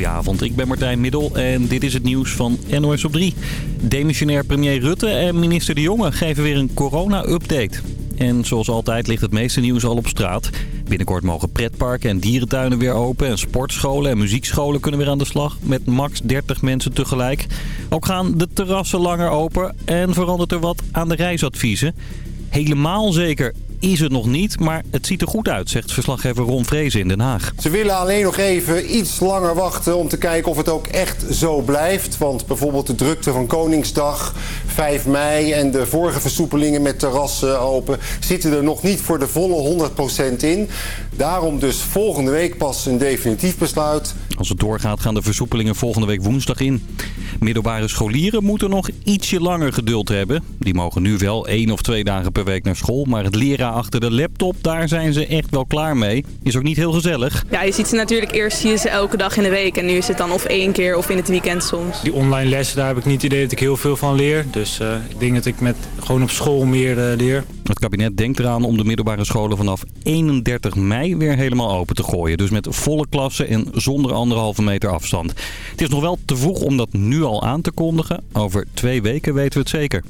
Goedenavond, ik ben Martijn Middel en dit is het nieuws van NOS op 3. Demissionair premier Rutte en minister De Jonge geven weer een corona-update. En zoals altijd ligt het meeste nieuws al op straat. Binnenkort mogen pretparken en dierentuinen weer open. En sportscholen en muziekscholen kunnen weer aan de slag. Met max 30 mensen tegelijk. Ook gaan de terrassen langer open. En verandert er wat aan de reisadviezen. Helemaal zeker is het nog niet, maar het ziet er goed uit, zegt verslaggever Ron Vrezen in Den Haag. Ze willen alleen nog even iets langer wachten om te kijken of het ook echt zo blijft. Want bijvoorbeeld de drukte van Koningsdag, 5 mei en de vorige versoepelingen met terrassen open... zitten er nog niet voor de volle 100% in. Daarom dus volgende week pas een definitief besluit. Als het doorgaat gaan de versoepelingen volgende week woensdag in. Middelbare scholieren moeten nog ietsje langer geduld hebben. Die mogen nu wel één of twee dagen per week naar school. Maar het leren achter de laptop, daar zijn ze echt wel klaar mee. Is ook niet heel gezellig. Ja, je ziet ze natuurlijk eerst zie je ze elke dag in de week. En nu is het dan of één keer of in het weekend soms. Die online lessen, daar heb ik niet het idee dat ik heel veel van leer. Dus uh, ik denk dat ik met gewoon op school meer uh, leer. Het kabinet denkt eraan om de middelbare scholen vanaf 31 mei weer helemaal open te gooien. Dus met volle klassen en zonder anderhalve meter afstand. Het is nog wel te vroeg om dat nu al aan te kondigen. Over twee weken weten we het zeker.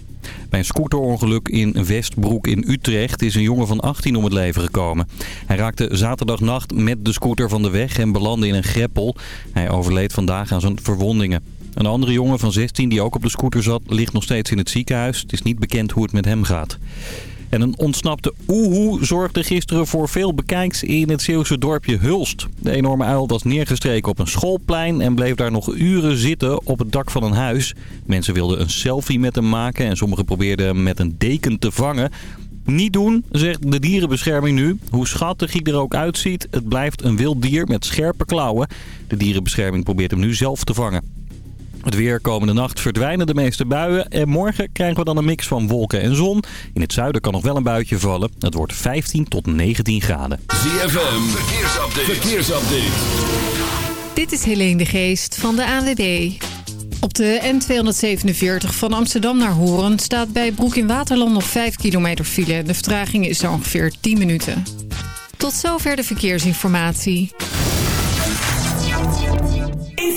Bij een scooterongeluk in Westbroek in Utrecht is een jongen van 18 om het leven gekomen. Hij raakte zaterdagnacht met de scooter van de weg en belandde in een greppel. Hij overleed vandaag aan zijn verwondingen. Een andere jongen van 16 die ook op de scooter zat ligt nog steeds in het ziekenhuis. Het is niet bekend hoe het met hem gaat. En een ontsnapte oehoe zorgde gisteren voor veel bekijks in het Zeeuwse dorpje Hulst. De enorme uil was neergestreken op een schoolplein en bleef daar nog uren zitten op het dak van een huis. Mensen wilden een selfie met hem maken en sommigen probeerden hem met een deken te vangen. Niet doen, zegt de dierenbescherming nu. Hoe schattig hij er ook uitziet, het blijft een wild dier met scherpe klauwen. De dierenbescherming probeert hem nu zelf te vangen. Het weer komende nacht verdwijnen de meeste buien. En morgen krijgen we dan een mix van wolken en zon. In het zuiden kan nog wel een buitje vallen. Het wordt 15 tot 19 graden. ZFM, verkeersupdate. verkeersupdate. Dit is Helene de Geest van de ANWB. Op de N247 van Amsterdam naar Horen staat bij Broek in Waterland nog 5 kilometer file. De vertraging is er ongeveer 10 minuten. Tot zover de verkeersinformatie. In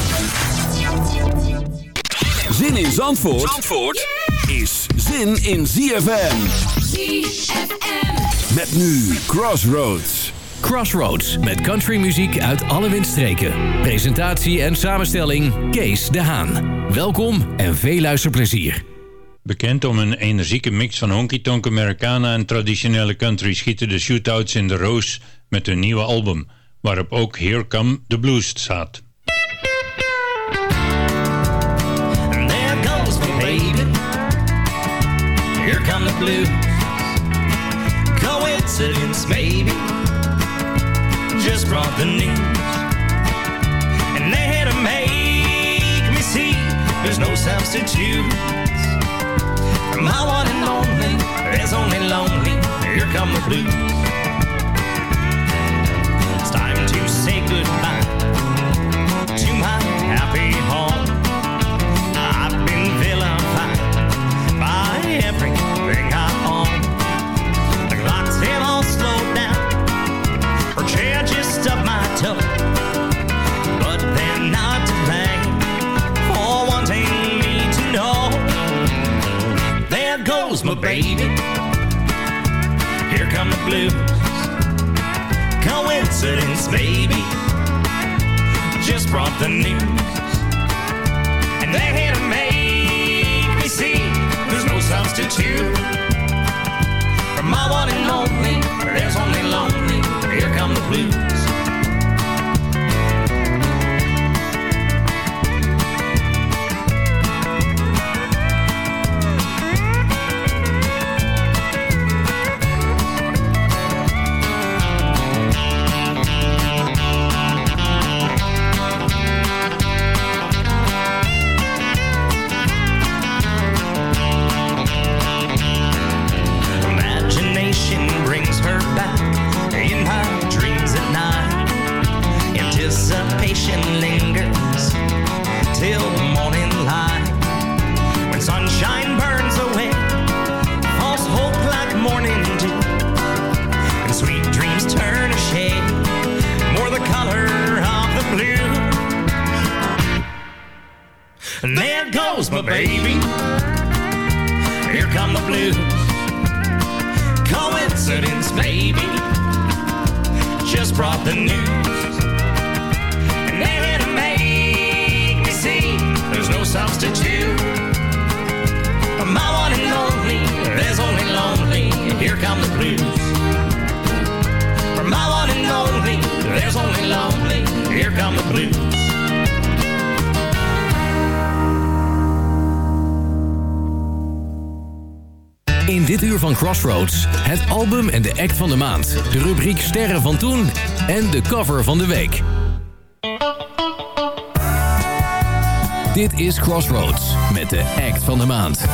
Zin in Zandvoort, Zandvoort is zin in ZFM. ZFM. Met nu Crossroads. Crossroads met countrymuziek uit alle windstreken. Presentatie en samenstelling Kees de Haan. Welkom en veel luisterplezier. Bekend om een energieke mix van honky-tonk Americana en traditionele country schieten de shootouts in de roos met hun nieuwe album, waarop ook Here Come the Blues staat. Here come the blues. Coincidence, maybe. Just brought the news. And they had to make me see there's no substitute. For my one and only, there's only lonely. Here come the blues. It's time to say goodbye to my happy home. blues. Coincidence, maybe, just brought the news. And they're here to make me see there's no substitute. For my one and only, there's only lonely, here come the blues. album en de act van de maand. De rubriek Sterren van Toen en de cover van de week. Dit is Crossroads met de act van de maand.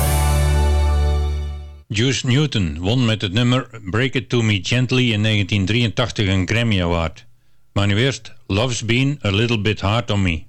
Juice Newton won met het nummer Break It To Me Gently in 1983 een Grammy Award. Maar nu eerst Love's Been A Little Bit Hard On Me.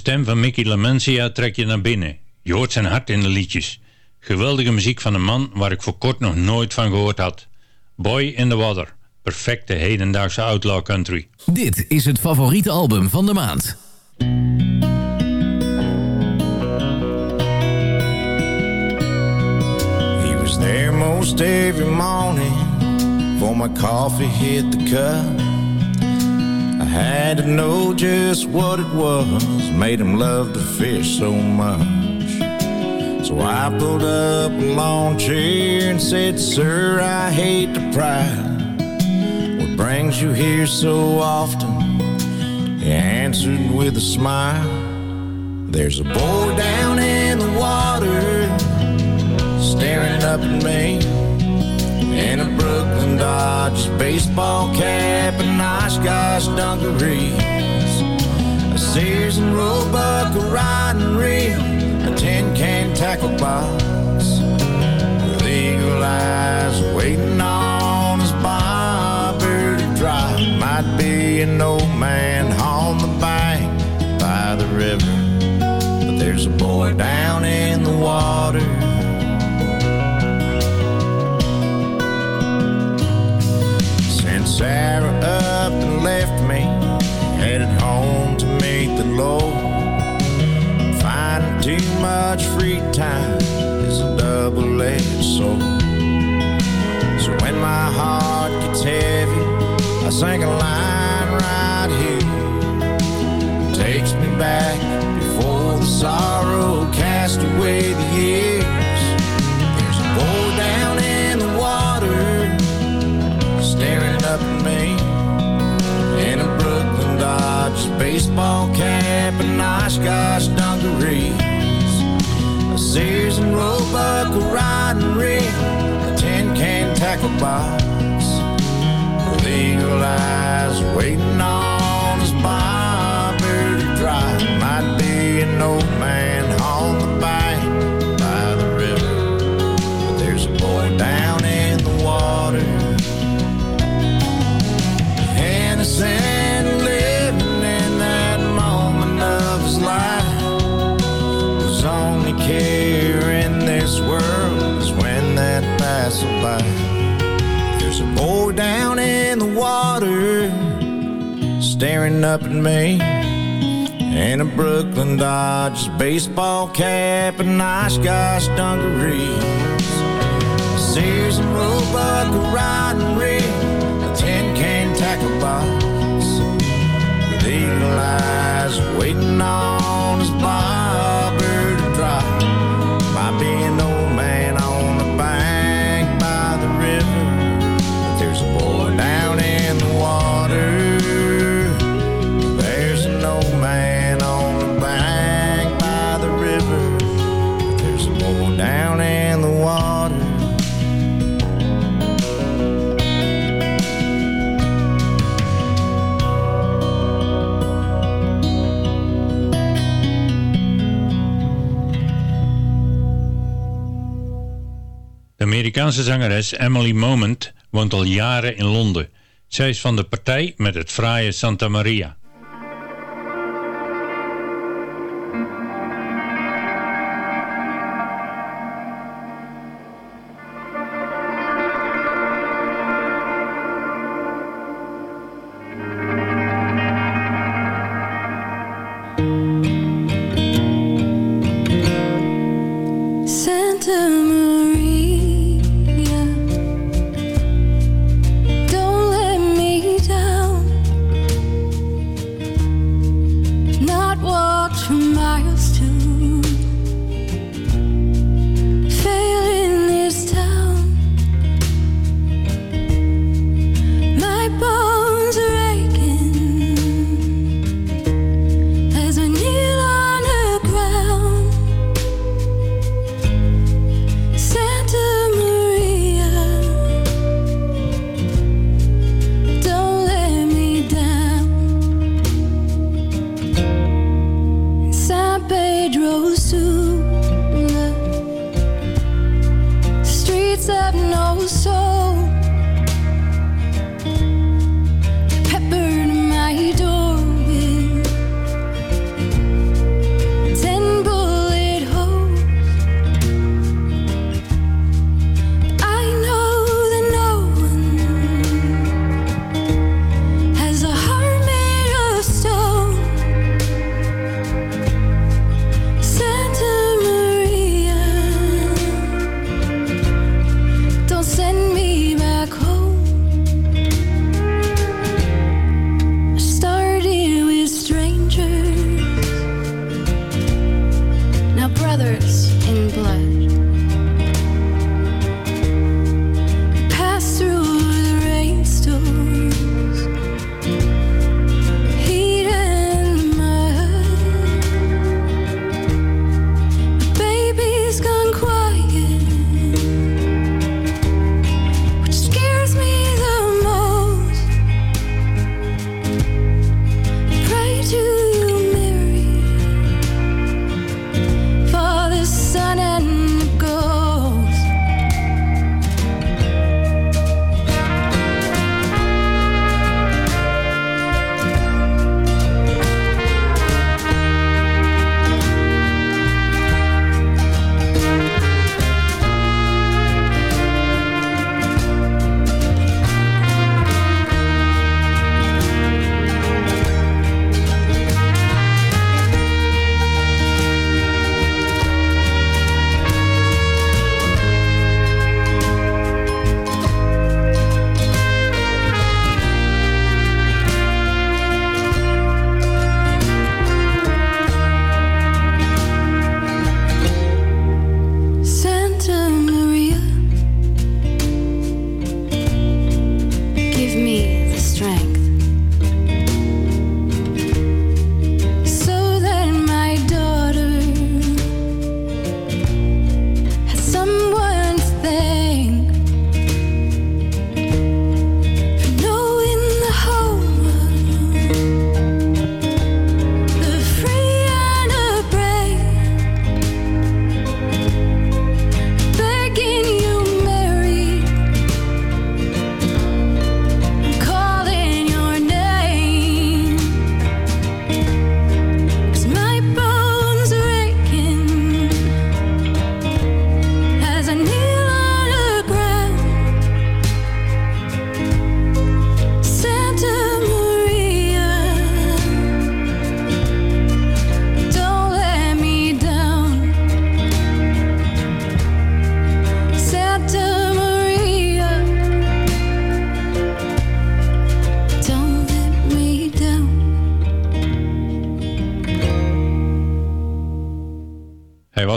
Stem van Mickey Lamensia trekt je naar binnen. Je hoort zijn hart in de liedjes. Geweldige muziek van een man waar ik voor kort nog nooit van gehoord had. Boy in the Water. Perfecte hedendaagse outlaw country. Dit is het favoriete album van de maand. He was there most every morning before my coffee hit the cup. I had to know just what it was made him love to fish so much. So I pulled up a lawn chair and said, Sir, I hate to pry. What brings you here so often? He answered with a smile. There's a boy down in the water staring up at me in a Brooklyn Dodgers baseball cap and Oshkosh dungarees, a Sears and Roebuck riding reel, a tin can tackle box, with eagle eyes waiting on his bobber to drop. Might be an old man on the bank by the river, but there's a boy down in the water. Free time is a double-edged sword. So when my heart gets heavy, I sing a line right here. Takes me back before the sorrow cast away the years. There's a boy down in the water staring up at me in a Brooklyn Dodgers baseball cap and Oshkosh dungarees, a Sears and Roebuck a riding reel, a tin can tackle box eagle eyes waiting on his bobber to dry. Might be an old man staring up at me. In a Brooklyn Dodgers baseball cap and Oshkosh dungarees Sears and Roebuck a riding reel, a tin can tackle box. With eagle eyes waiting on Amerikaanse zangeres Emily Moment woont al jaren in Londen. Zij is van de partij met het fraaie Santa Maria.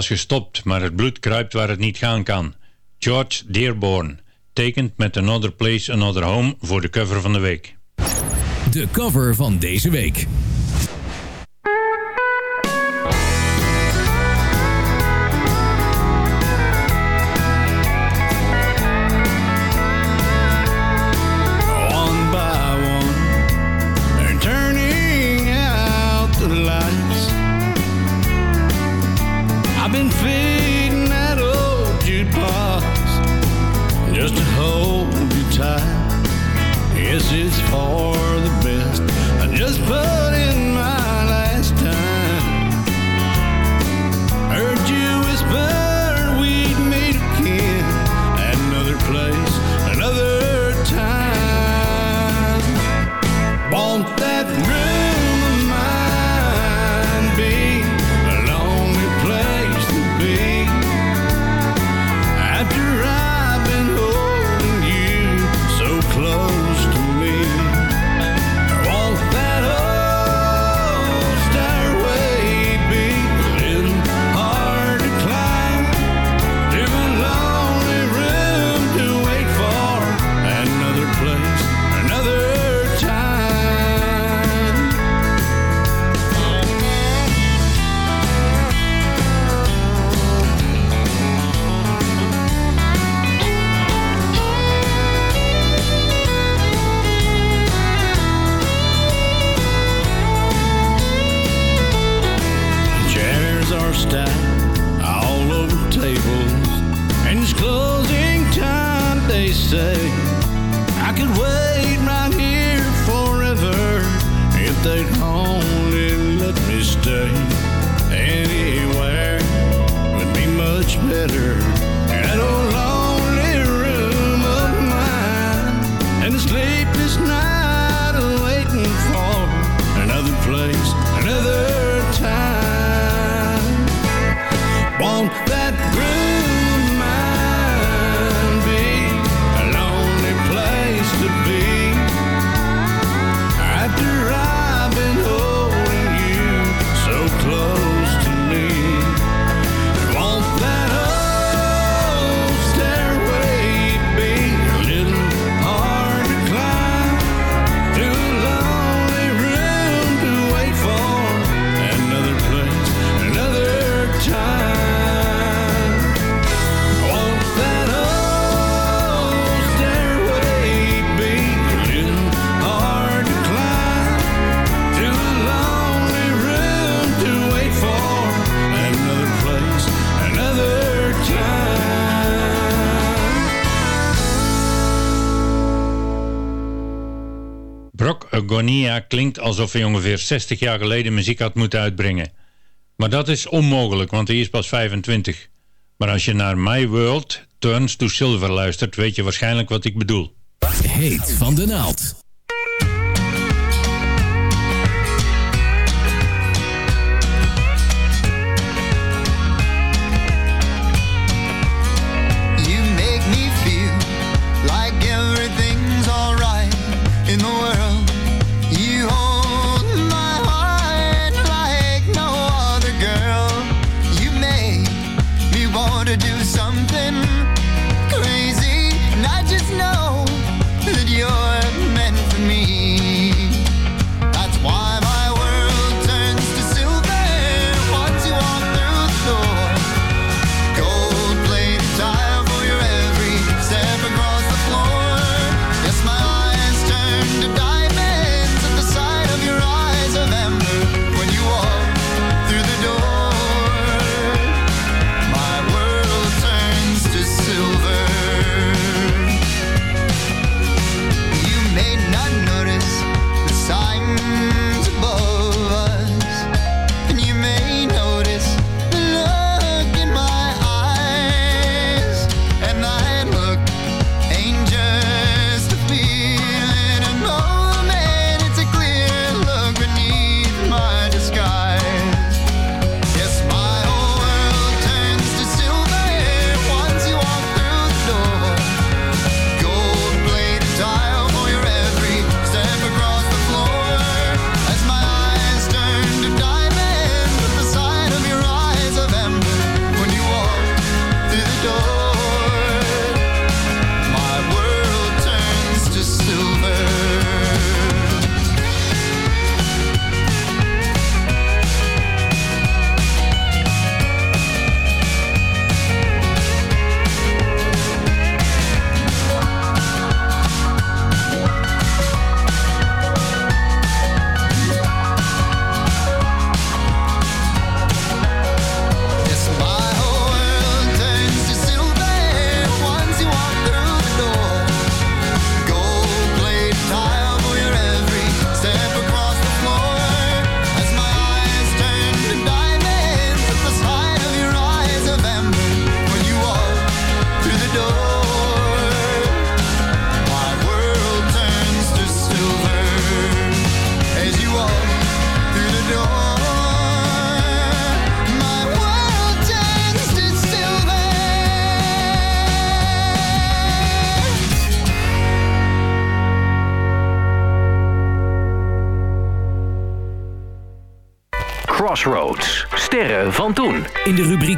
gestopt, maar het bloed kruipt waar het niet gaan kan. George Dearborn tekent met Another Place, Another Home voor de cover van de week. De cover van deze week. Klinkt alsof hij ongeveer 60 jaar geleden muziek had moeten uitbrengen. Maar dat is onmogelijk, want hij is pas 25. Maar als je naar My World Turns to Silver luistert, weet je waarschijnlijk wat ik bedoel. Heet van de naald.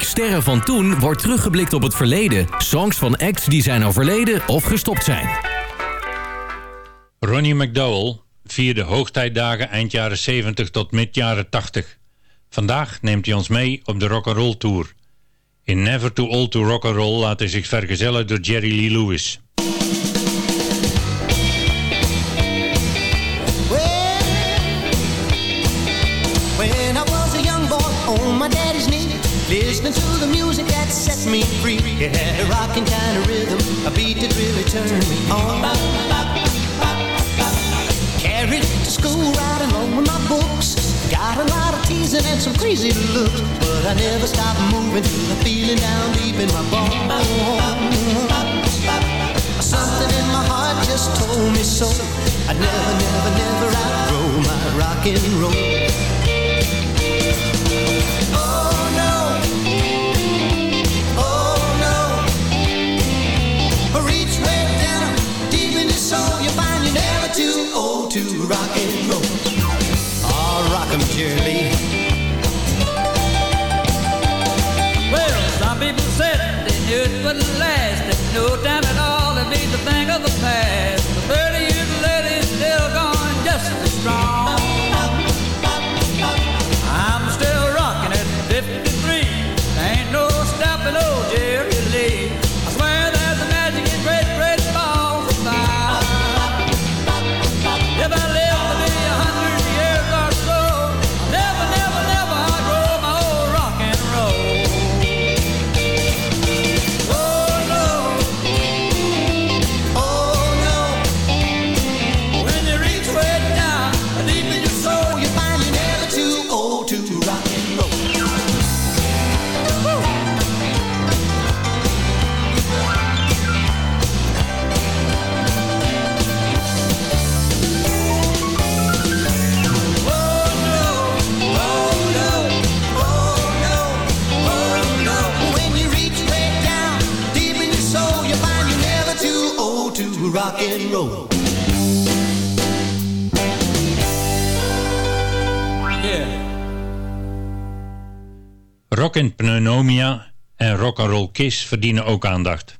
Sterren van toen wordt teruggeblikt op het verleden. Songs van acts die zijn overleden of gestopt zijn. Ronnie McDowell vierde hoogtijdagen eind jaren 70 tot mid jaren 80. Vandaag neemt hij ons mee op de Rock'n'Roll Tour. In Never Too Old to Rock'n'Roll laat hij zich vergezellen door Jerry Lee Lewis. Some crazy looks, but I never stop moving to the feeling down deep in my bones. Something in my heart just told me so. I'd never, never, never outgrow my rock and roll. Oh no, oh no. Down, deep in your soul, you find you're never too old to rock and roll. Oh, rock 'em, dearly. No time at all, it'd be the thing of the past. Rock Pneumonia en Rock'n'Roll Kiss verdienen ook aandacht.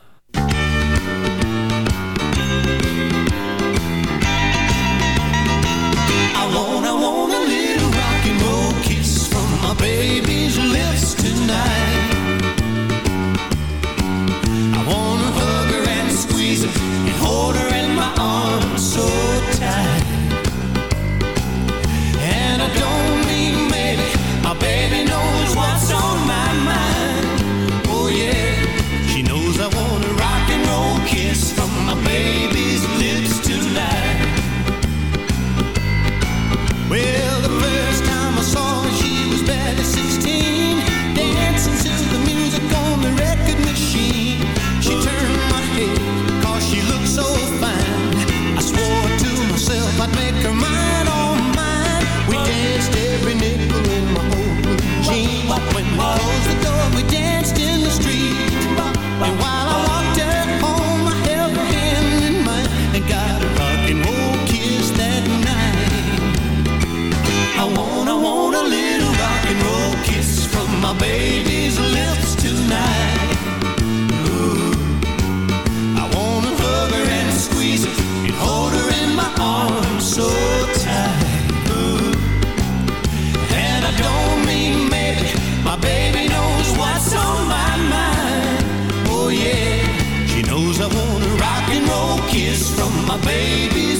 kiss from my baby.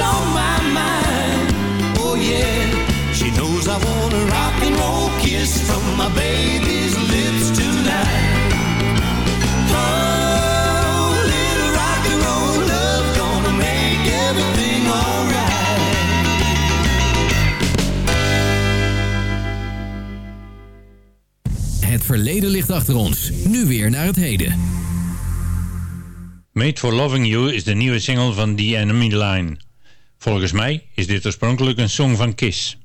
on my mind. Oh yeah, she knows I want a rock and roll kiss from my baby's lips tonight. Oh, rock and roll love gonna make everything. Het verleden ligt achter ons, nu weer naar het heden. Made for Loving You is de nieuwe single van The Enemy Line. Volgens mij is dit oorspronkelijk een song van Kiss.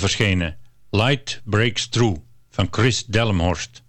verschenen. Light Breaks Through van Chris Delmhorst.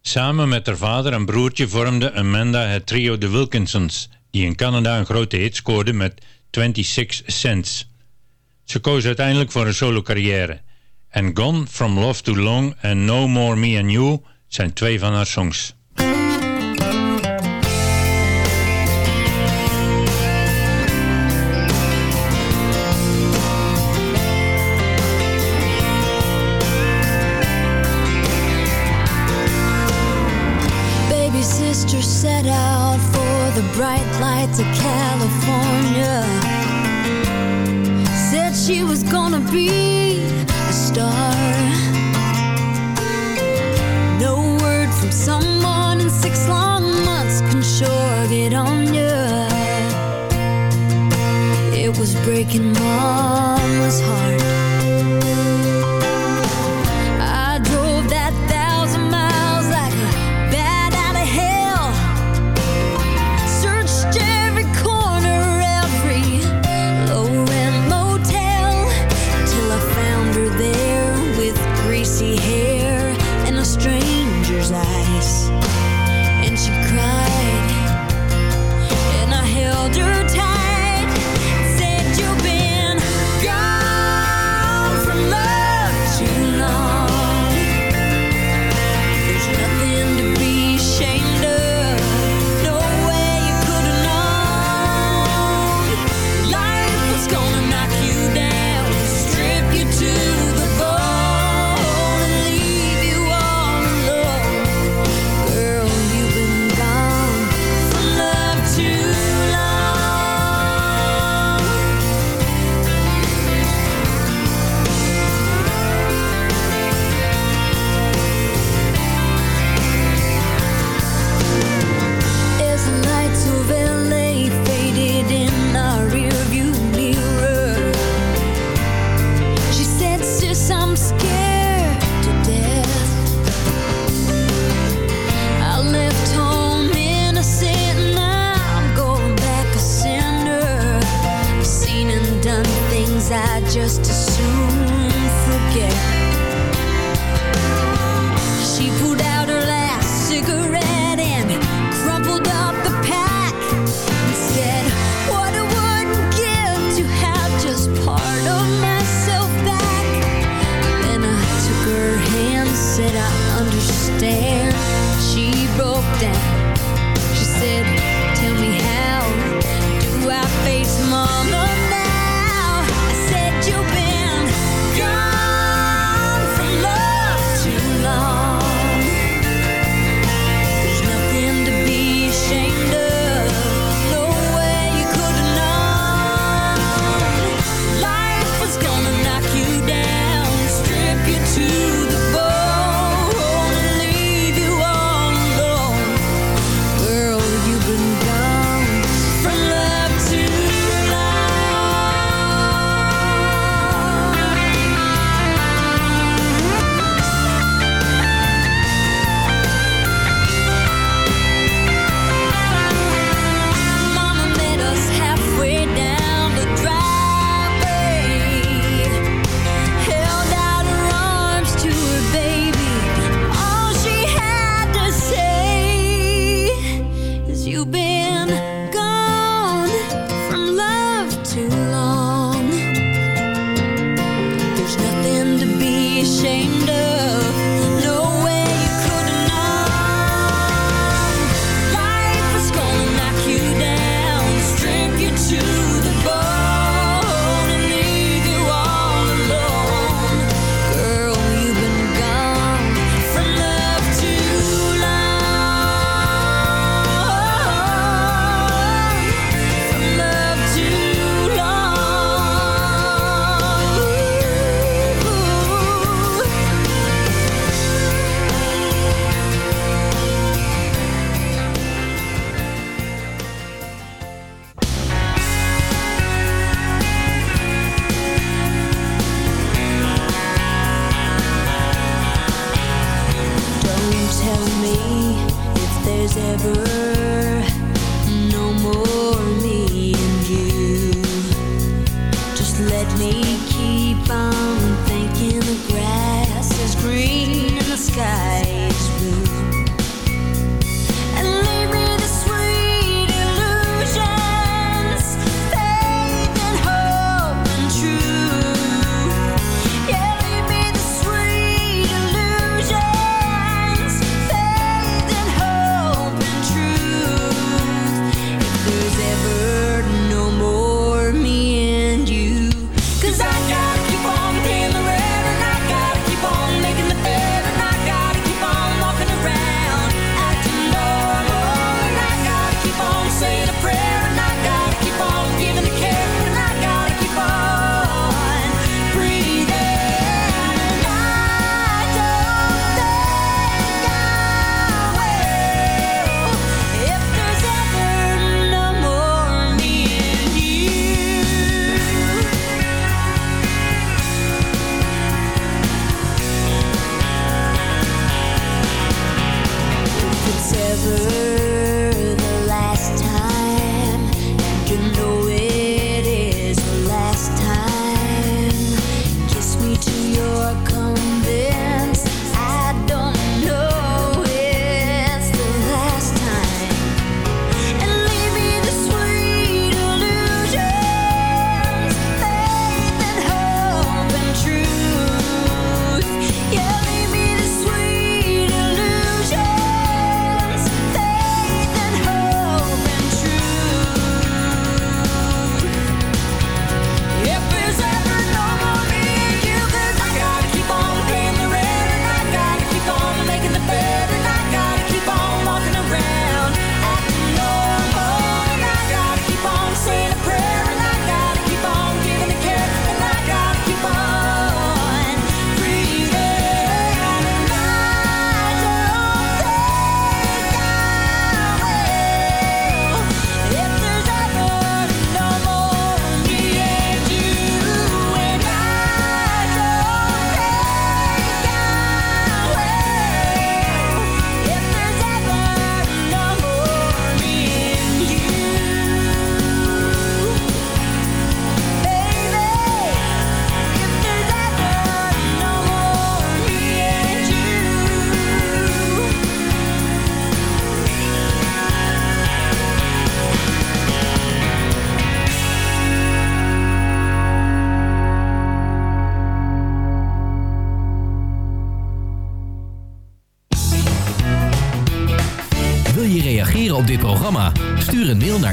Samen met haar vader en broertje vormde Amanda het trio The Wilkinsons, die in Canada een grote hit scoorde met 26 Cents. Ze koos uiteindelijk voor een solo carrière. En Gone From Love To Long en No More Me and You zijn twee van haar songs. flight to California. Said she was gonna be a star. No word from someone in six long months can sure get on you. It was breaking my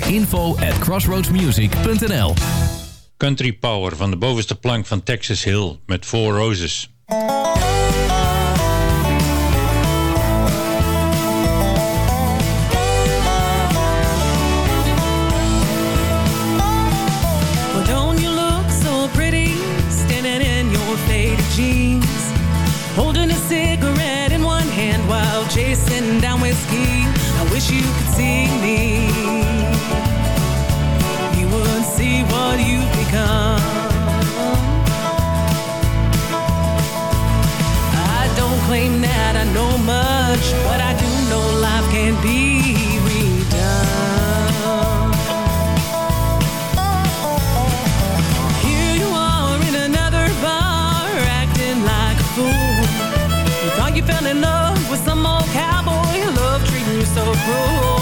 info at crossroadsmusic.nl Country Power van de bovenste plank van Texas Hill met Four Roses. Holding a cigarette in one hand while chasing down whiskey. I wish you could see me. Oh.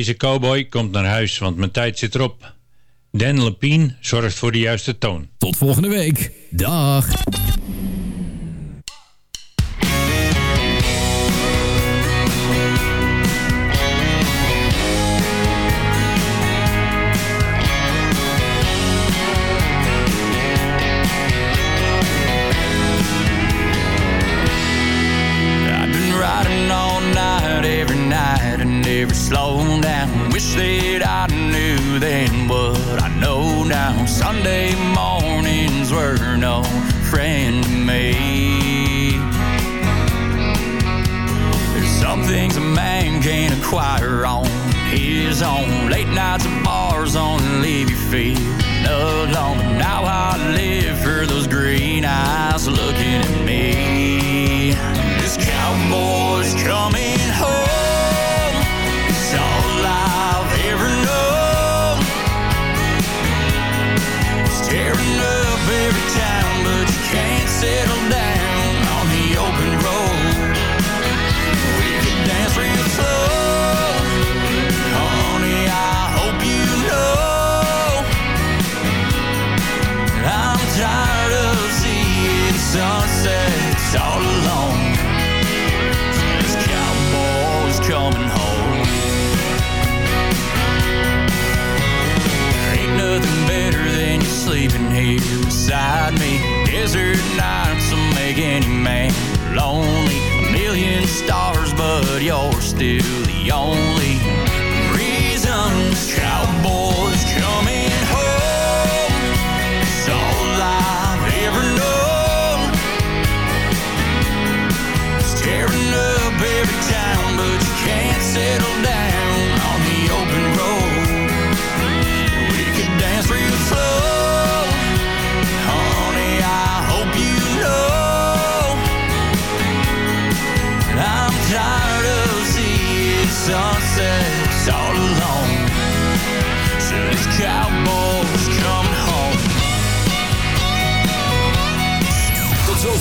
Deze cowboy komt naar huis, want mijn tijd zit erop. Dan Lepine zorgt voor de juiste toon. Tot volgende week. Dag. choir on his own. Late nights and bars on leave you feeling alone. Now I live. Beside me. Desert nights will make any man lonely. A million stars, but you're still the only